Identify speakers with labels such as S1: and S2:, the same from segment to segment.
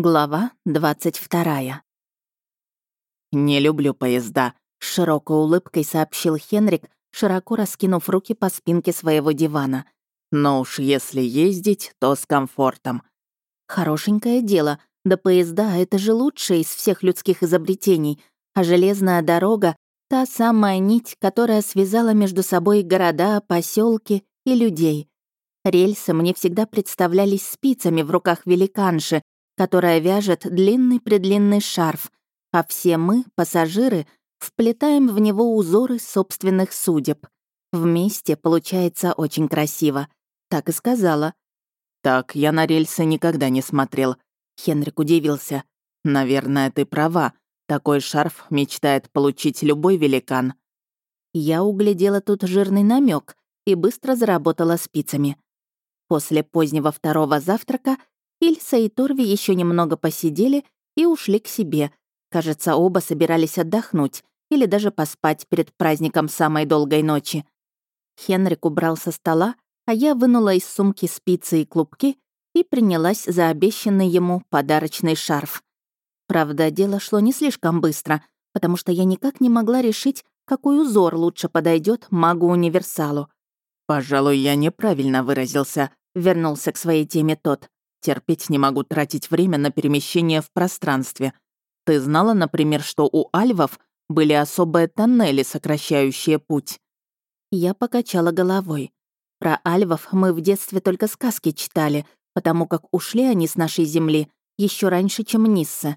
S1: Глава 22.
S2: «Не люблю поезда», — с широкой улыбкой сообщил Хенрик, широко раскинув руки по спинке своего дивана. «Но уж если ездить, то с комфортом».
S1: «Хорошенькое дело. Да поезда — это же лучшее из всех людских изобретений, а железная дорога — та самая нить, которая связала между собой города, поселки и людей. Рельсы мне всегда представлялись спицами в руках великанши, которая вяжет длинный-предлинный шарф, а все мы, пассажиры, вплетаем в него узоры собственных судеб. Вместе получается очень красиво. Так и сказала.
S2: «Так, я на рельсы никогда не смотрел», — Хенрик удивился. «Наверное, ты права. Такой шарф мечтает получить любой великан».
S1: Я углядела тут жирный намек и быстро заработала спицами. После позднего второго завтрака Ильса и Торви еще немного посидели и ушли к себе. Кажется, оба собирались отдохнуть или даже поспать перед праздником самой долгой ночи. Хенрик убрал со стола, а я вынула из сумки спицы и клубки и принялась за обещанный ему подарочный шарф. Правда, дело шло не слишком быстро, потому что я никак не могла решить, какой узор лучше подойдет магу-универсалу.
S2: «Пожалуй, я неправильно выразился», — вернулся к своей теме тот. Терпеть не могу тратить время на перемещение в пространстве. Ты знала, например, что у альвов были особые тоннели, сокращающие путь?»
S1: Я покачала головой. Про альвов мы в детстве только сказки читали, потому как ушли они с нашей земли еще раньше, чем Нисса.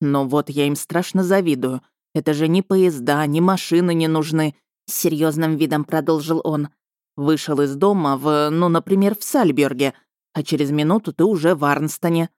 S2: «Но вот я им страшно завидую. Это же ни поезда, ни машины не нужны», — с серьезным видом продолжил он. «Вышел из дома в, ну, например, в Сальберге, а через минуту ты уже в Арнстоне».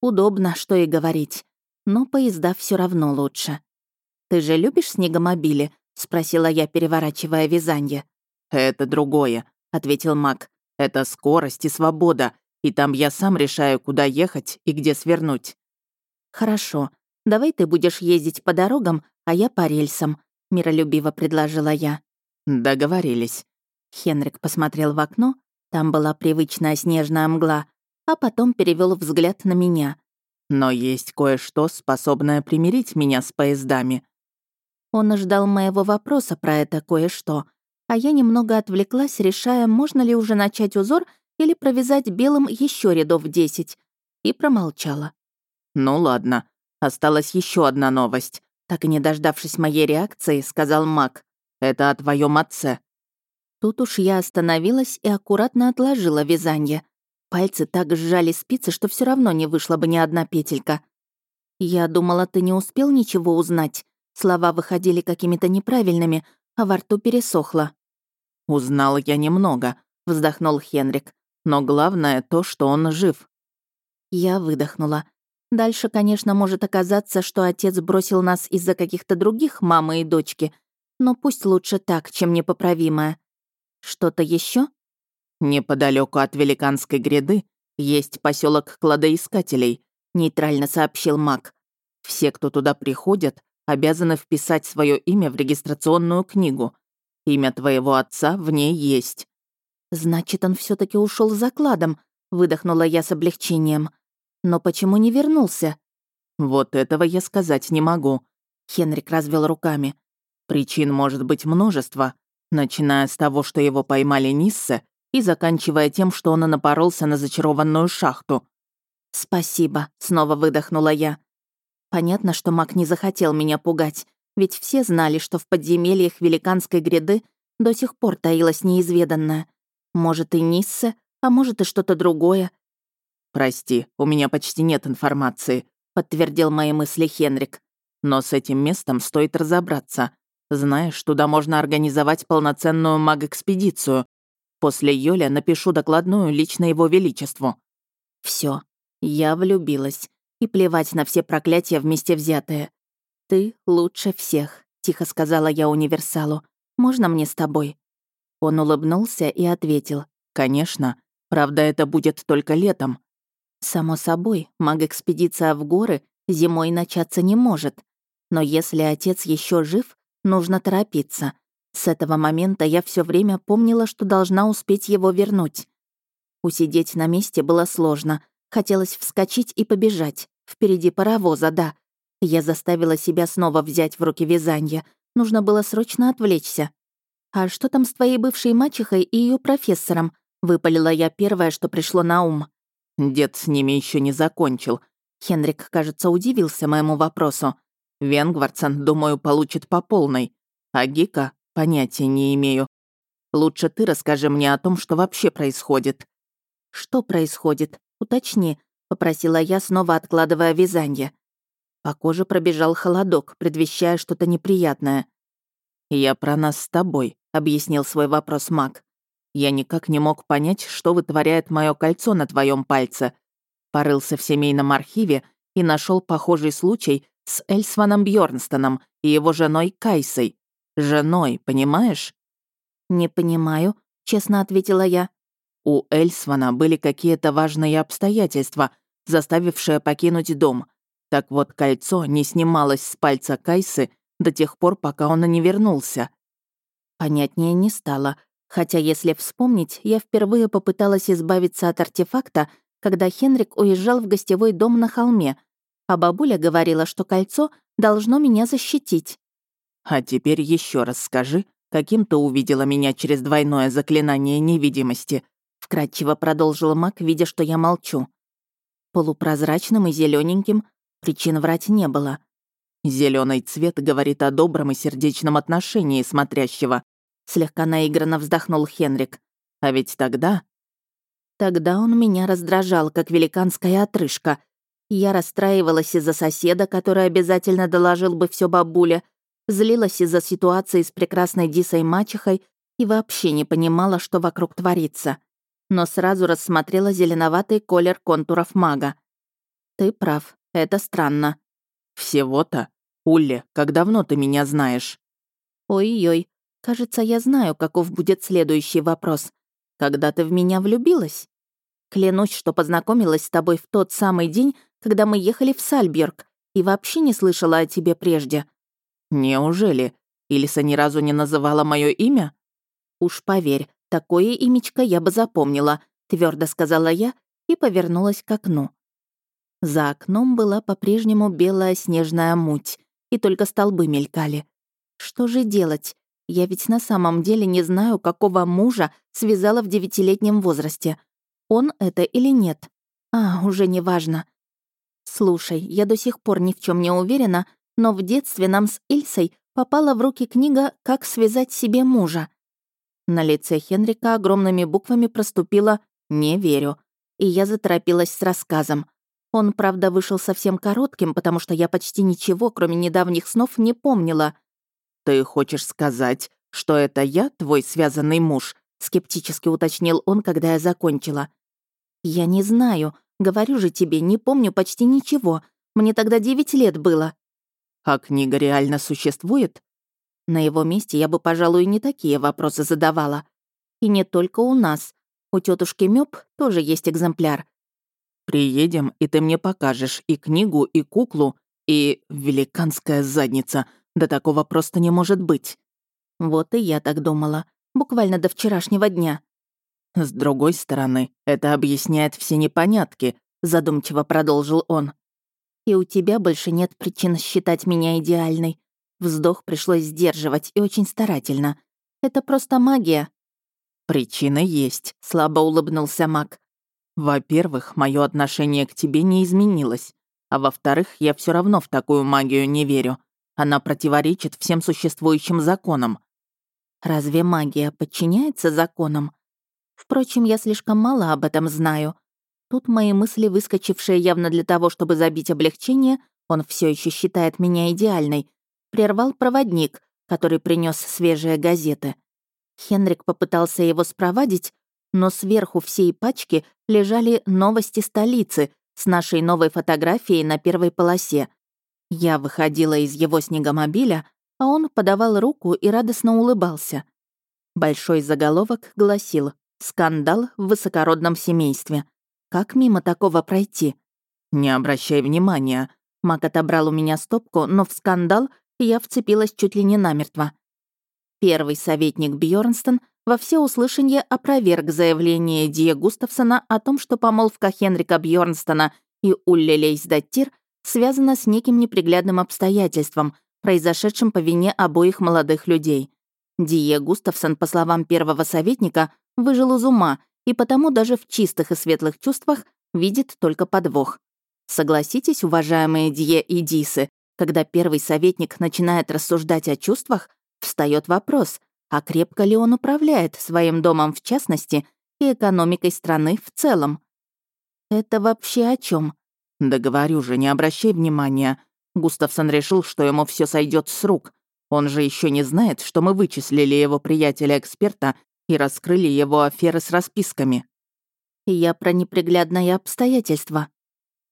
S1: Удобно, что и говорить. Но поезда все равно лучше. «Ты же любишь снегомобили?» — спросила я, переворачивая вязанье.
S2: «Это другое», — ответил Мак. «Это скорость и свобода, и там я сам решаю, куда ехать и где свернуть».
S1: «Хорошо. Давай ты будешь ездить по дорогам, а я по рельсам», — миролюбиво предложила я.
S2: «Договорились».
S1: Хенрик посмотрел в окно там была привычная снежная мгла, а потом перевел взгляд на меня.
S2: «Но есть кое-что, способное примирить меня с поездами».
S1: Он ждал моего вопроса про это кое-что, а я немного отвлеклась, решая, можно ли уже начать узор или провязать белым еще рядов десять, и промолчала.
S2: «Ну ладно, осталась еще одна новость», так и не дождавшись моей реакции, сказал Мак. «Это о твоем отце».
S1: Тут уж я остановилась и аккуратно отложила вязание. Пальцы так сжали спицы, что все равно не вышла бы ни одна петелька. «Я думала, ты не успел ничего узнать». Слова выходили какими-то неправильными, а во рту пересохло.
S2: «Узнал я немного», — вздохнул Хенрик. «Но главное то, что он жив».
S1: Я выдохнула. Дальше, конечно, может оказаться, что отец бросил нас из-за каких-то других мамы и дочки, но пусть лучше так, чем непоправимое. Что-то еще?
S2: Неподалеку от Великанской гряды есть поселок кладоискателей, нейтрально сообщил Мак. Все, кто туда приходят, обязаны вписать свое имя в регистрационную книгу. Имя твоего отца в ней есть.
S1: Значит, он все таки ушел за кладом, выдохнула я с облегчением. Но почему не вернулся?
S2: Вот этого я сказать не могу.
S1: Хенрик развел руками.
S2: Причин может быть множество, начиная с того, что его поймали Ниссе, и заканчивая тем, что он напоролся на зачарованную шахту.
S1: «Спасибо», — снова выдохнула я. Понятно, что маг не захотел меня пугать, ведь все знали, что в подземельях Великанской гряды до сих пор таилось неизведанное. Может, и Ниссе, а может, и что-то другое.
S2: «Прости, у меня почти нет информации», — подтвердил мои мысли Хенрик. «Но с этим местом стоит разобраться. Знаешь, туда можно организовать полноценную маг-экспедицию. После Йоля напишу докладную лично его величеству».
S1: Все, я влюбилась. И плевать на все проклятия вместе взятые. «Ты лучше всех», — тихо сказала я универсалу. «Можно мне с тобой?» Он улыбнулся и ответил.
S2: «Конечно. Правда, это будет только летом».
S1: «Само собой, маг-экспедиция в горы зимой начаться не может. Но если отец еще жив, Нужно торопиться. С этого момента я все время помнила, что должна успеть его вернуть. Усидеть на месте было сложно, Хотелось вскочить и побежать. Впереди паровоза, да. Я заставила себя снова взять в руки вязание. Нужно было срочно отвлечься. «А что там с твоей бывшей мачехой и ее профессором?» — выпалила я первое, что пришло на ум.
S2: Дед с ними еще не закончил.
S1: Хенрик, кажется, удивился моему вопросу.
S2: Венгвардсен, думаю, получит по полной. А Гика понятия не имею. Лучше ты расскажи мне о том, что вообще происходит.
S1: Что происходит? Уточни, попросила я, снова откладывая вязание. По коже пробежал холодок, предвещая что-то неприятное.
S2: «Я про нас с тобой», — объяснил свой вопрос маг. «Я никак не мог понять, что вытворяет мое кольцо на твоем пальце. Порылся в семейном архиве и нашел похожий случай с Эльсваном Бьорнстоном и его женой Кайсой. Женой, понимаешь?»
S1: «Не понимаю», — честно ответила я.
S2: У Эльсвана были какие-то важные обстоятельства, заставившие покинуть дом. Так вот, кольцо не снималось с пальца Кайсы до тех пор, пока он не вернулся.
S1: Понятнее не стало, хотя, если вспомнить, я впервые попыталась избавиться от артефакта, когда Хенрик уезжал в гостевой дом на холме, а бабуля говорила, что кольцо должно меня защитить.
S2: «А теперь еще раз скажи, каким ты увидела меня через двойное заклинание невидимости?»
S1: вкратчиво продолжила маг, видя, что я молчу. Полупрозрачным и зелененьким причин врать не было.
S2: Зеленый цвет говорит о добром и сердечном отношении смотрящего.
S1: Слегка наигранно вздохнул Хенрик.
S2: А ведь тогда...
S1: Тогда он меня раздражал, как великанская отрыжка. Я расстраивалась из-за соседа, который обязательно доложил бы все бабуле, злилась из-за ситуации с прекрасной Дисой мачехой и вообще не понимала, что вокруг творится. Но сразу рассмотрела зеленоватый колер контуров мага. «Ты прав, это странно»,
S2: «Всего-то? Улли, как давно ты меня знаешь?»
S1: «Ой-ой, кажется, я знаю, каков будет следующий вопрос. Когда ты в меня влюбилась?» «Клянусь, что познакомилась с тобой в тот самый день, когда мы ехали в Сальберг, и вообще не слышала о тебе прежде».
S2: «Неужели? Илиса ни разу не называла мое имя?»
S1: «Уж поверь, такое имечко я бы запомнила», — твердо сказала я и повернулась к окну. За окном была по-прежнему белая снежная муть, и только столбы мелькали. Что же делать? Я ведь на самом деле не знаю, какого мужа связала в девятилетнем возрасте. Он это или нет? А, уже не важно. Слушай, я до сих пор ни в чем не уверена, но в детстве нам с Ильсой попала в руки книга «Как связать себе мужа». На лице Хенрика огромными буквами проступило «Не верю», и я заторопилась с рассказом. Он, правда, вышел совсем коротким, потому что я почти ничего, кроме недавних снов, не помнила.
S2: «Ты хочешь сказать, что это я твой связанный муж?» — скептически уточнил он, когда я закончила.
S1: «Я не знаю. Говорю же тебе, не помню почти ничего. Мне тогда девять лет было».
S2: «А книга реально существует?»
S1: На его месте я бы, пожалуй, не такие вопросы задавала. И не только у нас. У тетушки Мёб тоже есть экземпляр.
S2: Приедем, и ты мне покажешь и книгу, и куклу, и великанская задница. Да такого просто не может быть».
S1: Вот и я так думала. Буквально до вчерашнего дня.
S2: «С другой стороны, это объясняет все непонятки», — задумчиво продолжил он.
S1: «И у тебя больше нет причин считать меня идеальной. Вздох пришлось сдерживать и очень старательно. Это просто магия».
S2: «Причина есть», — слабо улыбнулся маг. Во-первых, мое отношение к тебе не изменилось. А во-вторых, я все равно в такую магию не верю. Она противоречит всем существующим законам.
S1: Разве магия подчиняется законам? Впрочем, я слишком мало об этом знаю. Тут мои мысли, выскочившие явно для того, чтобы забить облегчение, он все еще считает меня идеальной, прервал проводник, который принес свежие газеты. Хенрик попытался его спровадить, но сверху всей пачки лежали новости столицы с нашей новой фотографией на первой полосе. Я выходила из его снегомобиля, а он подавал руку и радостно улыбался. Большой заголовок гласил «Скандал в высокородном семействе». Как мимо такого пройти?
S2: «Не обращай внимания».
S1: Мак отобрал у меня стопку, но в скандал я вцепилась чуть ли не намертво. Первый советник Бьорнстон во всеуслышание опроверг заявление Дия Густавсона о том, что помолвка Хенрика Бьорнстона и Улли Лейсдаттир связана с неким неприглядным обстоятельством, произошедшим по вине обоих молодых людей. Дие Густавсон, по словам первого советника, выжил из ума и потому даже в чистых и светлых чувствах видит только подвох. Согласитесь, уважаемые Дие и Дисы, когда первый советник начинает рассуждать о чувствах, встает вопрос, а крепко ли он управляет своим домом в частности и экономикой страны в целом. Это вообще о чем?
S2: Да говорю же, не обращай внимания. Густавсон решил, что ему все сойдет с рук. Он же еще не знает, что мы вычислили его приятеля-эксперта и раскрыли его аферы с расписками.
S1: Я про неприглядное обстоятельства.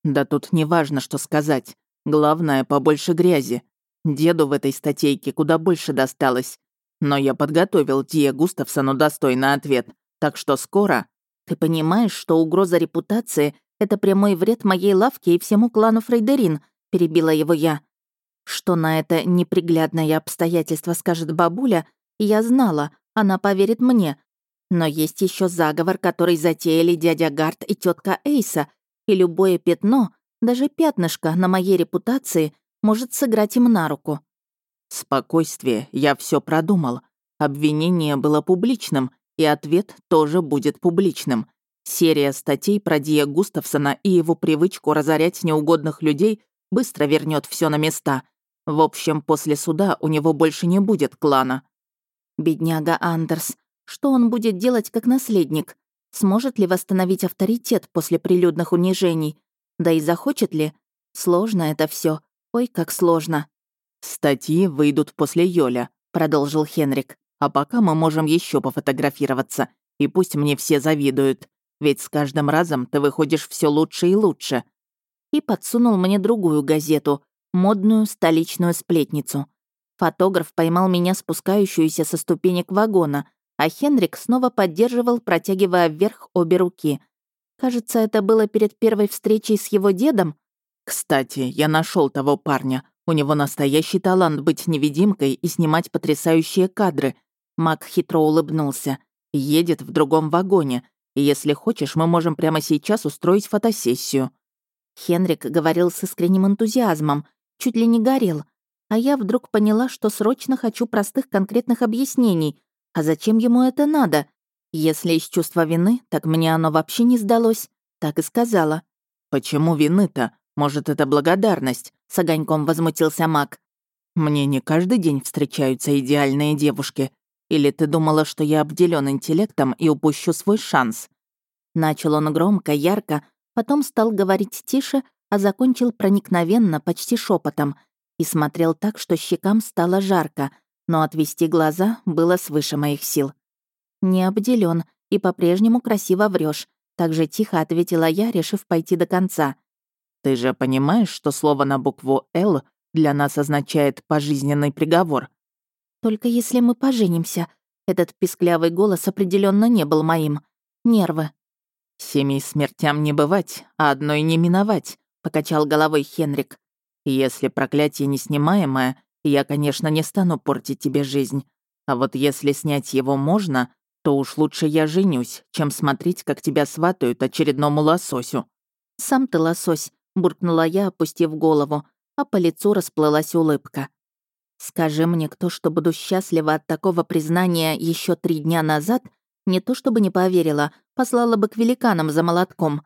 S2: Да тут не важно, что сказать. Главное, побольше грязи. Деду в этой статейке куда больше досталось. Но я подготовил Тия Густавсону достойный ответ, так что скоро...
S1: Ты понимаешь, что угроза репутации — это прямой вред моей лавке и всему клану Фрейдерин, перебила его я. Что на это неприглядное обстоятельство скажет бабуля, я знала, она поверит мне. Но есть еще заговор, который затеяли дядя Гарт и тетка Эйса, и любое пятно, даже пятнышко на моей репутации может сыграть им на руку.
S2: «Спокойствие, я все продумал. Обвинение было публичным, и ответ тоже будет публичным. Серия статей про Дия Густавсона и его привычку разорять неугодных людей быстро вернет все на места. В общем, после суда у него больше не будет клана».
S1: Бедняга Андерс. Что он будет делать как наследник? Сможет ли восстановить авторитет после прилюдных унижений? Да и захочет ли? Сложно это все. Ой, как сложно.
S2: «Статьи выйдут после Йоля», — продолжил Хенрик. «А пока мы можем еще пофотографироваться, и пусть мне все завидуют, ведь с каждым разом ты выходишь все лучше и лучше».
S1: И подсунул мне другую газету, модную столичную сплетницу. Фотограф поймал меня спускающуюся со ступенек вагона, а Хенрик снова поддерживал, протягивая вверх обе руки. Кажется, это было перед первой встречей с его дедом.
S2: «Кстати, я нашел того парня. У него настоящий талант быть невидимкой и снимать потрясающие кадры. Мак хитро улыбнулся. Едет в другом вагоне. И если хочешь, мы можем прямо сейчас устроить фотосессию.
S1: Хенрик говорил с искренним энтузиазмом, чуть ли не горел. А я вдруг поняла, что срочно хочу простых конкретных объяснений. А зачем ему это надо? Если из чувства вины, так мне оно вообще не сдалось. Так и сказала.
S2: «Почему вины-то? Может, это благодарность?» с огоньком возмутился Мак. «Мне не каждый день встречаются идеальные девушки. Или ты думала, что я обделен интеллектом и упущу свой шанс?»
S1: Начал он громко, ярко, потом стал говорить тише, а закончил проникновенно, почти шепотом, и смотрел так, что щекам стало жарко, но отвести глаза было свыше моих сил. «Не обделен и по-прежнему красиво врешь, так же тихо ответила я, решив пойти до конца.
S2: Ты же понимаешь, что слово на букву «Л» для нас означает «пожизненный приговор»?»
S1: «Только если мы поженимся». Этот писклявый голос определенно не был моим. Нервы.
S2: «Семи смертям не бывать, а одной не миновать», — покачал головой Хенрик. «Если проклятие неснимаемое, я, конечно, не стану портить тебе жизнь. А вот если снять его можно, то уж лучше я женюсь, чем смотреть, как тебя сватают очередному лососю».
S1: «Сам ты лосось», буркнула я, опустив голову, а по лицу расплылась улыбка. Скажи мне кто, что буду счастлива от такого признания еще три дня назад, не то чтобы не поверила, послала бы к великанам за молотком.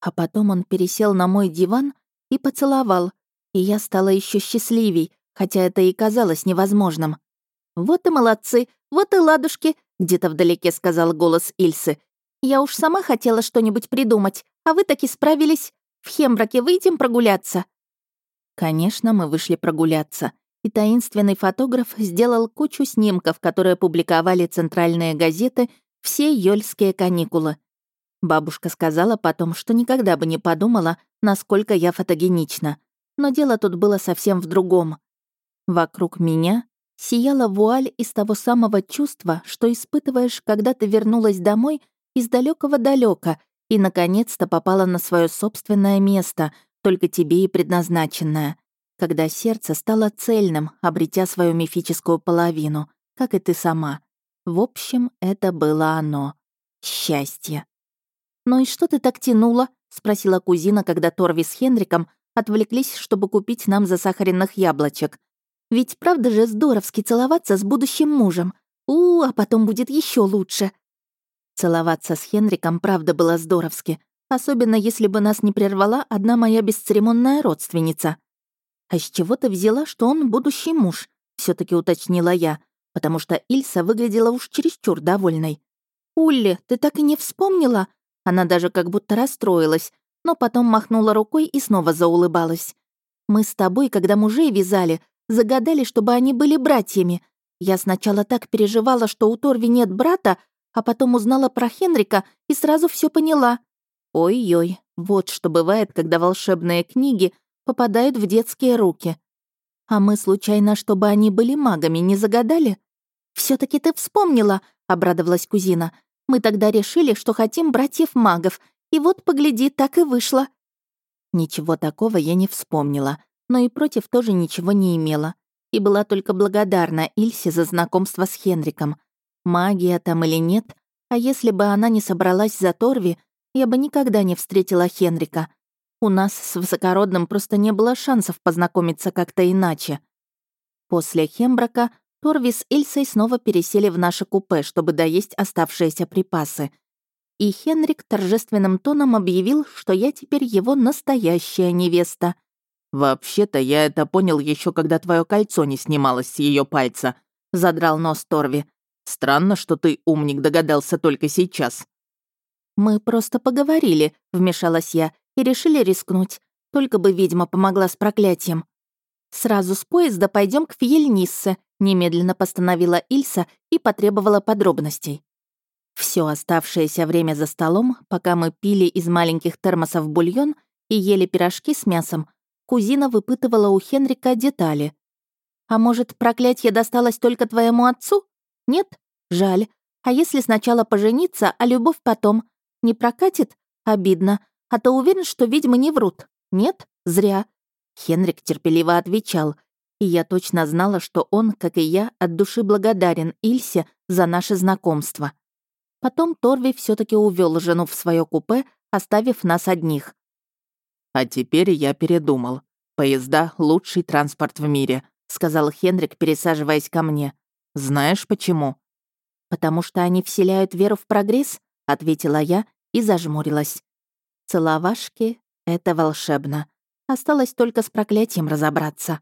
S1: А потом он пересел на мой диван и поцеловал, и я стала еще счастливей, хотя это и казалось невозможным. «Вот и молодцы, вот и ладушки», — где-то вдалеке сказал голос Ильсы. «Я уж сама хотела что-нибудь придумать, а вы таки справились. В Хембраке выйдем прогуляться?» Конечно, мы вышли прогуляться, и таинственный фотограф сделал кучу снимков, которые публиковали центральные газеты все ёльские каникулы. Бабушка сказала потом, что никогда бы не подумала, насколько я фотогенична. Но дело тут было совсем в другом. Вокруг меня сияла вуаль из того самого чувства, что испытываешь, когда ты вернулась домой из далекого далека и, наконец-то, попала на свое собственное место, только тебе и предназначенное, когда сердце стало цельным, обретя свою мифическую половину, как и ты сама. В общем, это было оно. Счастье. «Ну и что ты так тянула?» — спросила кузина, когда Торви с Хенриком отвлеклись, чтобы купить нам засахаренных яблочек. «Ведь правда же здоровски целоваться с будущим мужем? У, а потом будет еще лучше!» Целоваться с Хенриком правда было здоровски, особенно если бы нас не прервала одна моя бесцеремонная родственница. «А с чего ты взяла, что он будущий муж?» — все таки уточнила я, потому что Ильса выглядела уж чересчур довольной. «Улли, ты так и не вспомнила?» Она даже как будто расстроилась, но потом махнула рукой и снова заулыбалась. «Мы с тобой, когда мужей вязали, загадали, чтобы они были братьями. Я сначала так переживала, что у Торви нет брата, а потом узнала про Хенрика и сразу все поняла. Ой-ой, вот что бывает, когда волшебные книги попадают в детские руки. А мы случайно, чтобы они были магами, не загадали? все таки ты вспомнила», — обрадовалась кузина. Мы тогда решили, что хотим братьев-магов, и вот, погляди, так и вышло». Ничего такого я не вспомнила, но и против тоже ничего не имела. И была только благодарна Ильсе за знакомство с Хенриком. Магия там или нет, а если бы она не собралась за Торви, я бы никогда не встретила Хенрика. У нас с Высокородным просто не было шансов познакомиться как-то иначе. После Хембрака Торви с Ильсой снова пересели в наше купе, чтобы доесть оставшиеся припасы. И Хенрик торжественным тоном объявил, что я теперь его настоящая невеста.
S2: «Вообще-то я это понял еще, когда твое кольцо не снималось с ее пальца», — задрал нос Торви. «Странно, что ты, умник, догадался только сейчас».
S1: «Мы просто поговорили», — вмешалась я, «и решили рискнуть. Только бы ведьма помогла с проклятием». «Сразу с поезда пойдем к Фьельниссе», — немедленно постановила Ильса и потребовала подробностей. Все оставшееся время за столом, пока мы пили из маленьких термосов бульон и ели пирожки с мясом, кузина выпытывала у Хенрика детали. «А может, проклятие досталось только твоему отцу? Нет? Жаль. А если сначала пожениться, а любовь потом? Не прокатит? Обидно. А то уверен, что ведьмы не врут. Нет? Зря. Хенрик терпеливо отвечал, и я точно знала, что он, как и я, от души благодарен Ильсе за наше знакомство. Потом Торви все таки увел жену в свое купе, оставив нас одних.
S2: «А теперь я передумал. Поезда — лучший транспорт в мире», — сказал Хенрик, пересаживаясь ко мне. «Знаешь почему?»
S1: «Потому что они вселяют веру в прогресс», — ответила я и зажмурилась. «Целовашки — это волшебно. Осталось только с проклятием разобраться.